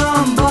Somebody